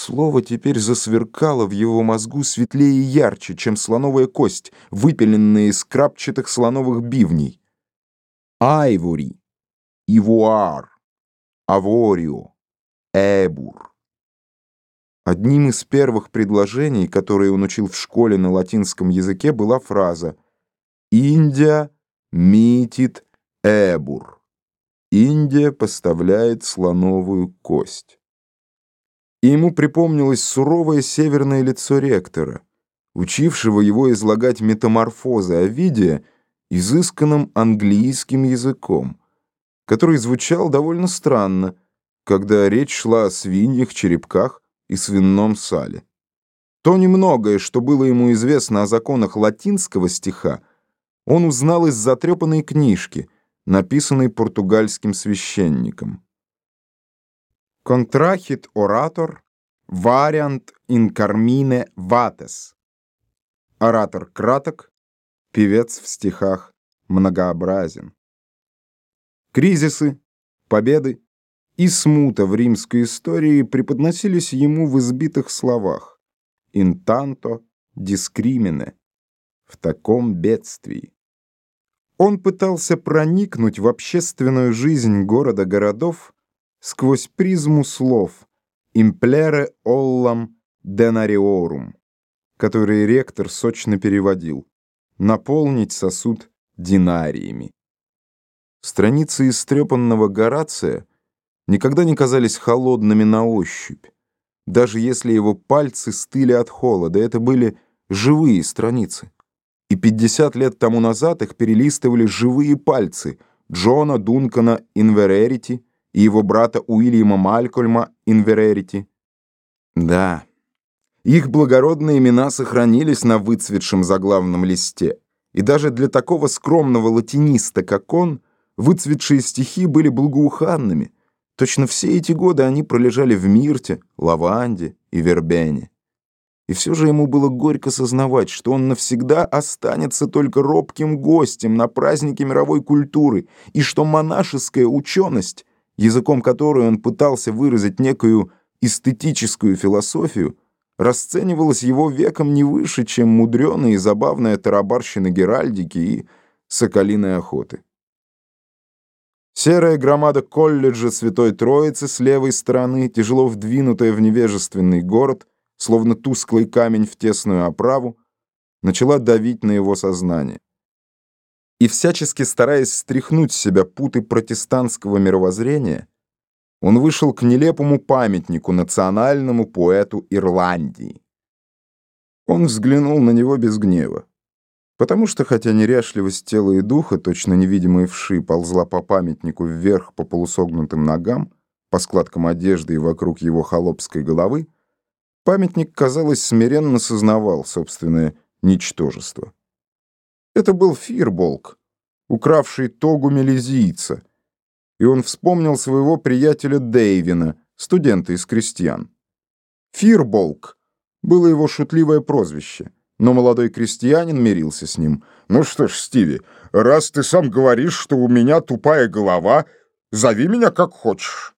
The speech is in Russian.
Слово теперь засверкало в его мозгу светлее и ярче, чем слоновая кость, выпиленная из крапчатых слоновых бивней. Айвори, ивуар, аворио, эбур. Одним из первых предложений, которые он учил в школе на латинском языке, была фраза «Индия митит эбур». Индия поставляет слоновую кость. И ему припомнилось суровое северное лицо ректора, учившего его излагать метаморфозы Овидия изысканным английским языком, который звучал довольно странно, когда речь шла о свиньях, черепках и свином сале. То немногое, что было ему известно о законах латинского стиха, он узнал из затрепанной книжки, написанной португальским священником. «Контрахит оратор, вариант carmine vates». Оратор краток, певец в стихах многообразен. Кризисы, победы и смута в римской истории преподносились ему в избитых словах «интанто дискримине» в таком бедствии. Он пытался проникнуть в общественную жизнь города-городов сквозь призму слов «имплере оллам денариорум», которые ректор сочно переводил «наполнить сосуд динариями». Страницы истрепанного Горация никогда не казались холодными на ощупь. Даже если его пальцы стыли от холода, это были живые страницы. И 50 лет тому назад их перелистывали живые пальцы Джона Дункана Инверерити и его брата Уильяма Малькольма Инверерити. Да, их благородные имена сохранились на выцветшем заглавном листе. И даже для такого скромного латиниста, как он, выцветшие стихи были благоуханными — Точно все эти годы они пролежали в Мирте, Лаванде и Вербене. И все же ему было горько сознавать, что он навсегда останется только робким гостем на празднике мировой культуры, и что монашеская ученость, языком которой он пытался выразить некую эстетическую философию, расценивалась его веком не выше, чем мудреная и забавная тарабарщина Геральдики и соколиной охоты. Серая громада колледжа Святой Троицы с левой стороны, тяжело вдвинутая в невежественный город, словно тусклый камень в тесную оправу, начала давить на его сознание. И всячески стараясь стряхнуть с себя путы протестантского мировоззрения, он вышел к нелепому памятнику национальному поэту Ирландии. Он взглянул на него без гнева. Потому что, хотя неряшливость тела и духа, точно невидимые вши, ползла по памятнику вверх по полусогнутым ногам, по складкам одежды и вокруг его холопской головы, памятник, казалось, смиренно сознавал собственное ничтожество. Это был Фирболк, укравший тогу мелизийца, и он вспомнил своего приятеля Дэйвина, студента из крестьян. Фирболк было его шутливое прозвище — но молодой крестьянин мирился с ним. «Ну что ж, Стиви, раз ты сам говоришь, что у меня тупая голова, зови меня как хочешь».